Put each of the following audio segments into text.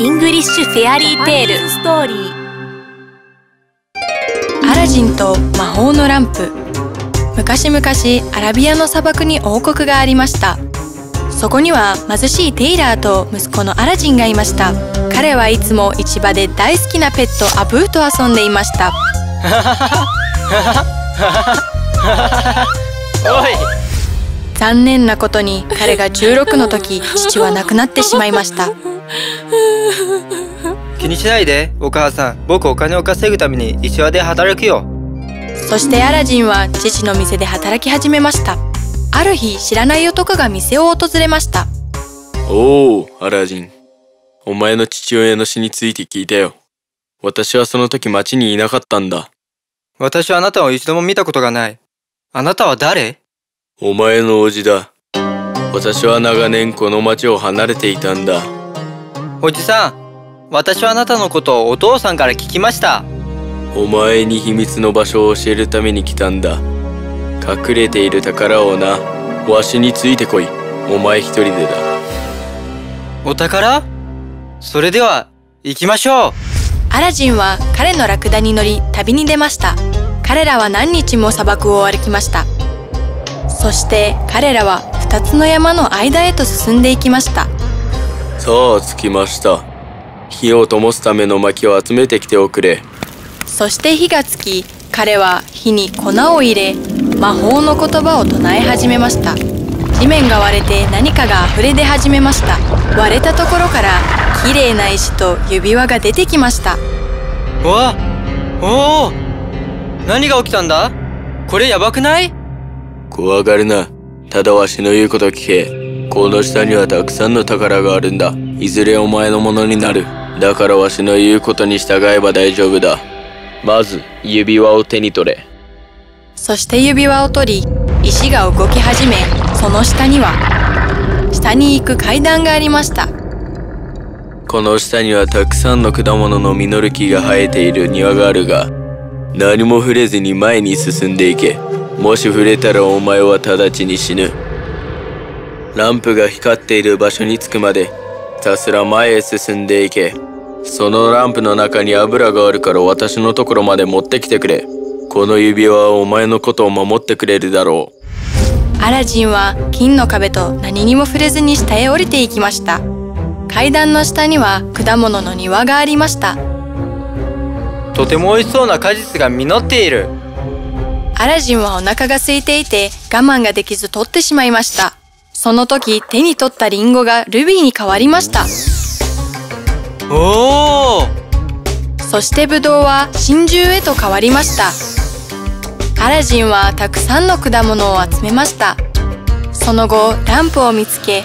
English fairy tale story アラジンと魔法のランプ。昔々アラビアの砂漠に王国がありました。そこには貧しい tailor と息子のアラジンがいました。彼はいつも市場で大好きなペットアブーと遊んでいました。おい。残念なことに彼が16の時父は亡くなってしまいました 気にしないでお母さん僕お金を稼ぐために市場で働くよそしてアラジンは父の店で働き始めましたある日知らない男が店を訪れましたおお、アラジン。お前の父親の死について聞いたよ。私はその時町にいなかったんだ。私はあなたを一度も見たことがないあなたは誰？お前の叔父だ。私は長年この町を離れていたんだ。おじさん私はあなたのことをお父さんから聞きました。お前に秘密の場所を教えるために来たんだ。隠れている宝をな、わしについてこい。お前一人でだ。お宝？それでは行きましょう。アラジンは彼のラクダに乗り旅に出ました。彼らは何日も砂漠を歩きました。そして彼らは2つの山の間へと進んでいきましたさあ、着きました。火を灯すための薪を集めてきておくれ。そして火がつき彼は火に粉を入れ魔法の言葉を唱え始めました地面が割れて何かが溢れ出始めました割れたところから綺麗な石と指輪が出てきましたうわおお何が起きたんだ？これやばくない？怖がるな。ただわしの言うこと聞け。この下にはたくさんの宝があるんだ。いずれお前のものになる。だからわしの言うことに従えば大丈夫だ。まず、指輪を手に取れ。そして指輪を取り石が動き始めその下には下に行く階段がありましたこの下にはたくさんの果物の実る木が生えている庭があるが、何も触れずに前に進んでいけ。もし触れたらお前は直ちに死ぬ。ランプが光っている場所に着くまで、ひたすら前へ進んでいけ。そのランプの中に油があるから私のところまで持ってきてくれ。この指輪はお前のことを守ってくれるだろう。アラジンは金の壁と何にも触れずに下へ降りていきました階段の下には果物の庭がありましたとても美味しそうな果実が実っているアラジンはお腹が空いていて我慢ができず取ってしまいましたその時手に取ったリンゴがルビーに変わりました。おおそしてブドウは真珠へと変わりました。アラジンはたくさんの果物を集めました。その後ランプを見つけ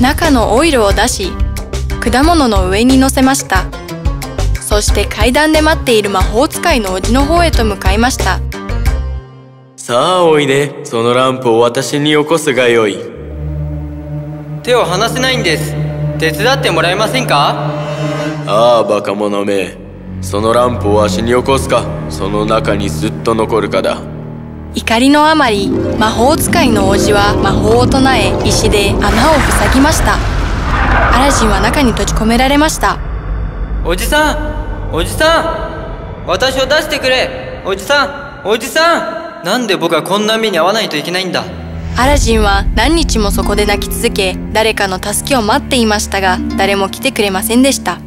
中のオイルを出し果物の上に乗せました。そして階段で待っている魔法使いのおじの方へと向かいましたさあおいで。そのランプを私によこすがよい。手を離せないんです。手伝ってもらえませんか？ああバカ者め。そのランプを足に起こすか。その中にずっと残るかだ。怒りのあまり魔法使いの王子は魔法を唱え石で穴を塞ぎました。アラジンは中に閉じ込められました。おじさんおじさん。私を出してくれ。おじさんおじさんなんで僕はこんな目に遭わないといけないんだ？アラジンは何日もそこで泣き続け誰かの助けを待っていましたが誰も来てくれませんでした。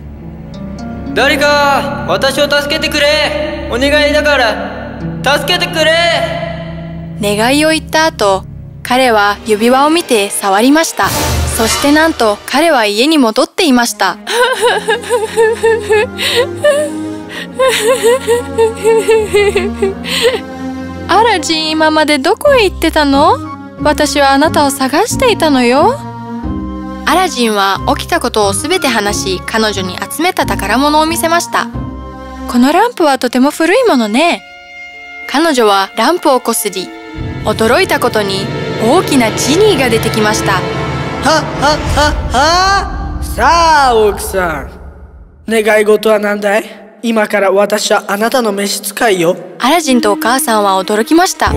誰か私を助けてくれ。お願いだから助けてくれ。願いを言った後彼は指輪を見て触りました。そしてなんと彼は家に戻っていました アラジン今までどこへ行ってたの？私はあなたを探していたのよ。アラジンは起きたことを全て話し彼女に集めた宝物を見せました。このランプはとても古いものね。彼女はランプをこすり驚いたことに大きなジニーが出てきました。ははははさあ奥さん。願い事は何だい？今から私はあなたの召使いよ。アラジンとお母さんは驚きました。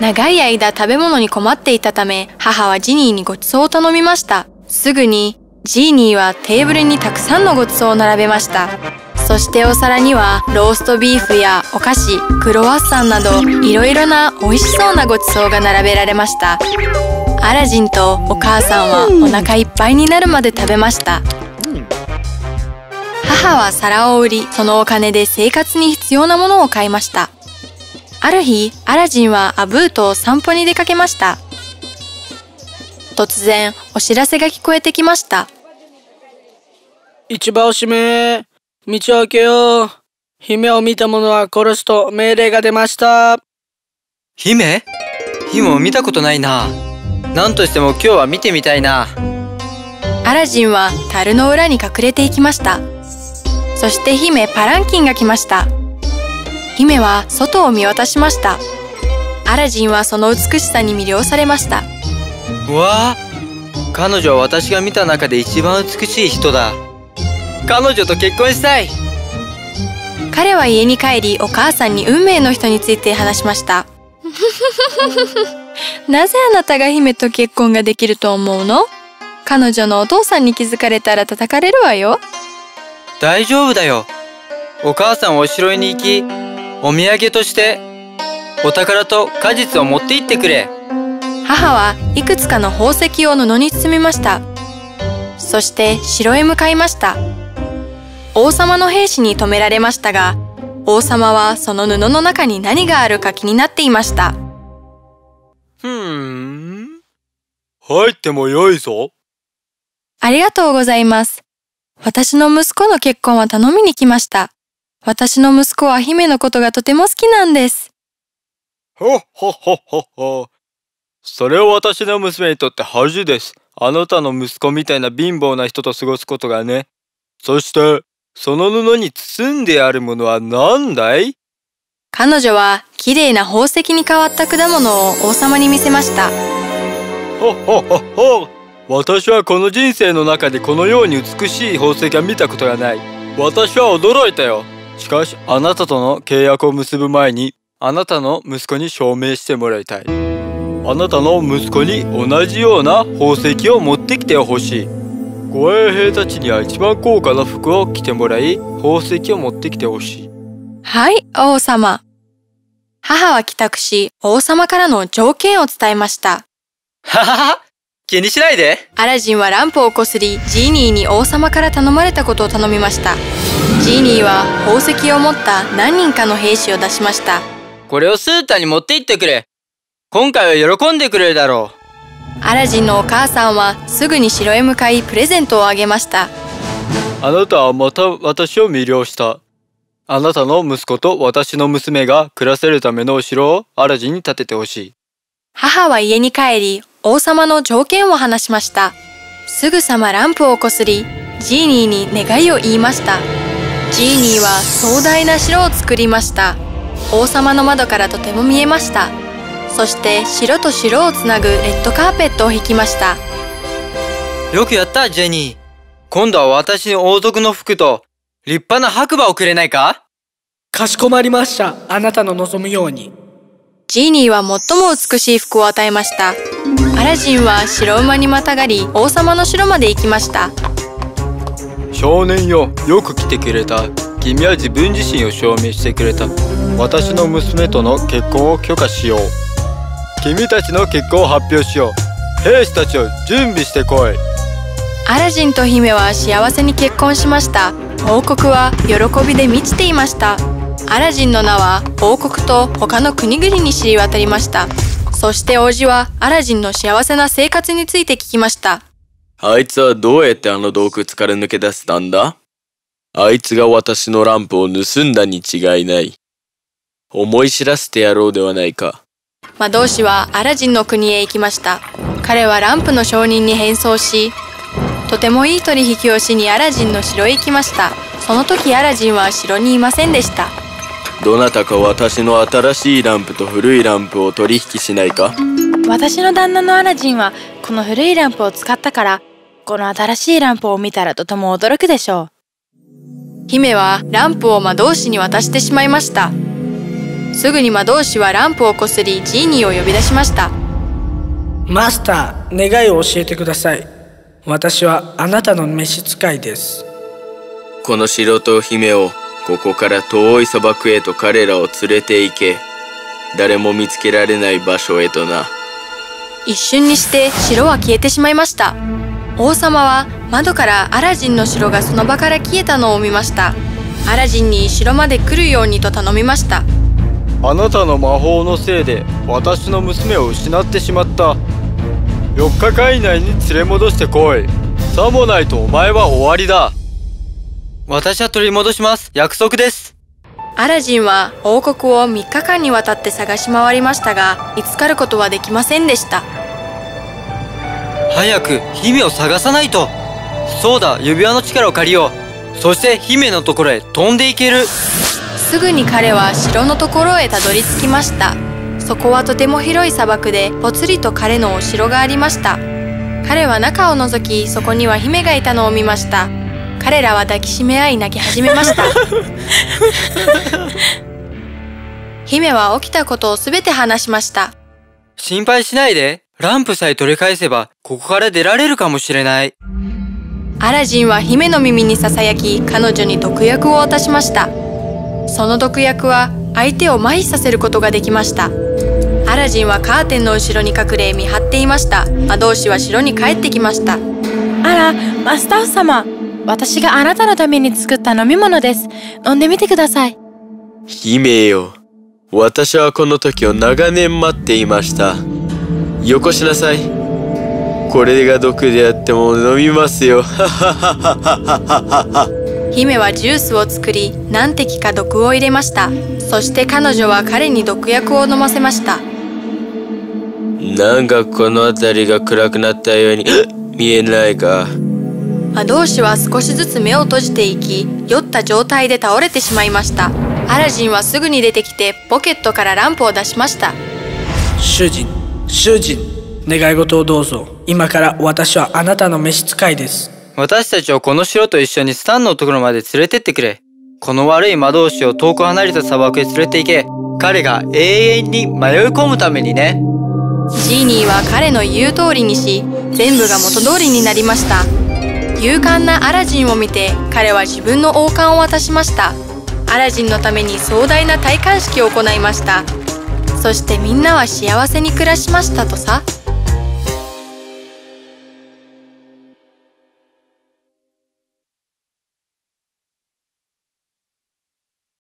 長い間食べ物に困っていたため母はジニーにご馳走を頼みました。すぐにジーニーはテーブルにたくさんのごちそうを並べました。そしてお皿にはローストビーフやお菓子クロワッサンなどいろいろな美味しそうなごちそうが並べられました。アラジンとお母さんはお腹いっぱいになるまで食べました母は皿を売りそのお金で生活に必要なものを買いましたある日アラジンはアブーと散歩に出かけました突然お知らせが聞こえてきました市場を閉め、道を開けよう。姫を見た者は殺すと命令が出ました。姫？姫を見たことないな。なんとしても今日は見てみたいな。アラジンは樽の裏に隠れていきましたそして姫パランキンが来ました。姫は外を見渡しました。アラジンはその美しさに魅了されました。うわあ彼女は私が見た中で一番美しい人だ。彼女と結婚したい。彼は家に帰りお母さんに運命の人について話しました。なぜあなたが姫と結婚ができると思うの？彼女のお父さんに気づかれたら叩かれるわよ大丈夫だよ。お母さんはお城に行き、お土産として、お宝と果実を持って行ってくれ。母はいくつかの宝石を布に包みましたそして城へ向かいました王様の兵士に止められましたが王様はその布の中に何があるか気になっていましたふーん。入ってもよいぞ。ありがとうございます私の息子の結婚は頼みに来ました私の息子は姫のことがとても好きなんですほっほっほっほっほ。それは私の娘にとって恥です。あなたの息子みたいな貧乏な人と過ごすことがね。そして、その布に包んであるものは何だい？彼女は綺麗な宝石に変わった果物を王様に見せましたほっほっほっほ。私はこの人生の中でこのように美しい宝石は見たことがない。私は驚いたよ。しかし、あなたとの契約を結ぶ前に、あなたの息子に証明してもらいたい。あなたの息子に同じような宝石を持ってきてほしい。護衛兵たちには一番高価な服を着てもらい、宝石を持ってきてほしい。はい、王様。母は帰宅し、王様からの条件を伝えました。ははは。気にしないで。アラジンはランプをこすり、ジーニーに王様から頼まれたことを頼みました。ジーニーは宝石を持った何人かの兵士を出しました。これをスータに持って行ってくれ。今回は喜んでくれるだろアラジンのお母さんはすぐに城へ向かいプレゼントをあげました。あなたはまた私を魅了した。あなたの息子と私の娘が暮らせるためのお城をアラジンに建ててほしい。母は家に帰り、王様の条件を話しました。すぐさまランプをこすり、ジーニーに願いを言いました。ジーニーは壮大な城を作りました。王様の窓からとても見えました。そして城と城をつなぐレッドカーペットを引きました。う。よくやった、ジェニー。今度は私に王族の服と立派な白馬をくれないか？かしこまりました。あなたの望むように。ジーニーは最も美しい服を与えました。アラジンは白馬にまたがり王様の城まで行きました。少年よ、よく来てくれた。君は自分自身を証明してくれた。私の娘との結婚を許可しよう。君たちの結婚を発表しよう。兵士たちを準備してこい。アラジンと姫は幸せに結婚しました王国は喜びで満ちていましたアラジンの名は王国と他の国々に知り渡りましたそして王子はアラジンの幸せな生活について聞きました。あいつはどうやってあの洞窟から抜け出せたんだ？あいつが私のランプを盗んだに違いない。思い知らせてやろうではないか。魔導士はアラジンの国へ行きました。彼はランプの証人に変装しとてもいい取引をしにアラジンの城へ行きました。その時アラジンは城にいませんでしたどなたか私の新しいランプと古いランプを取引しないか？私の旦那のアラジンはこの古いランプを使ったからこの新しいランプを見たらとても驚くでしょ姫はランプを魔導士に渡してしまいました。すぐに魔導士はランプをこすりジーニーを呼び出しました。マスター、願いを教えてください。私はあなたの召使いです。この城と姫をここから遠い砂漠へと彼らを連れて行け。誰も見つけられない場所へとな。一瞬にして城は消えてしまいました。王様は窓からアラジンの城がその場から消えたのを見ました。アラジンに城まで来るようにと頼みました。あなたの魔法のせいで私の娘を失ってしまった。4日間以内に連れ戻してこい。さもないとお前は終わりだ私は取り戻します。約束です。アラジンは王国を3日間にわたって探し回りましたが見つかることはできませんでした。早く姫を探さないと。そうだ指輪の力を借りよう。そして姫のところへ飛んでいける。すぐに彼は城のところへたどり着きました。そこはとても広い砂漠でぽつりと彼のお城がありました。彼は中を覗きそこには姫がいたのを見ました彼らは抱きしめ合い泣き始めました。姫は起きたことを全て話しました。心配しないで。ランプさえ取り返せばここから出られるかもしれない。アラジンは姫の耳にささやき彼女に毒薬を渡しました。その毒薬は相手を麻痺させることができました。アラジンはカーテンの後ろに隠れ見張っていました。魔導士は城に帰ってきました。あらマスター様私があなたのために作った飲み物です。飲んでみてください。姫よ私はこの時を長年待っていました。よこしなさい。これが毒であっても飲みますよ。姫はジュースを作り何滴か毒を入れました。そして彼女は彼に毒薬を飲ませました。なんかこの辺りが暗くなったように見えないか魔導士は少しずつ目を閉じていき酔った状態で倒れてしまいました。アラジンはすぐに出てきてポケットからランプを出しました。主人主人願い事をどうぞ。今から私はあなたの召使いです。私たちをこの城と一緒にスタンのところまで連れてってくれ。この悪い魔導士を遠く離れた砂漠へ連れて行け。彼が永遠に迷い込むためにね。ジーニーは彼の言う通りにし全部が元通りになりました勇敢なアラジンを見て彼は自分の王冠を渡しましたアラジンのために壮大な戴冠式を行いましたそしてみんなは幸せに暮らしましたとさ。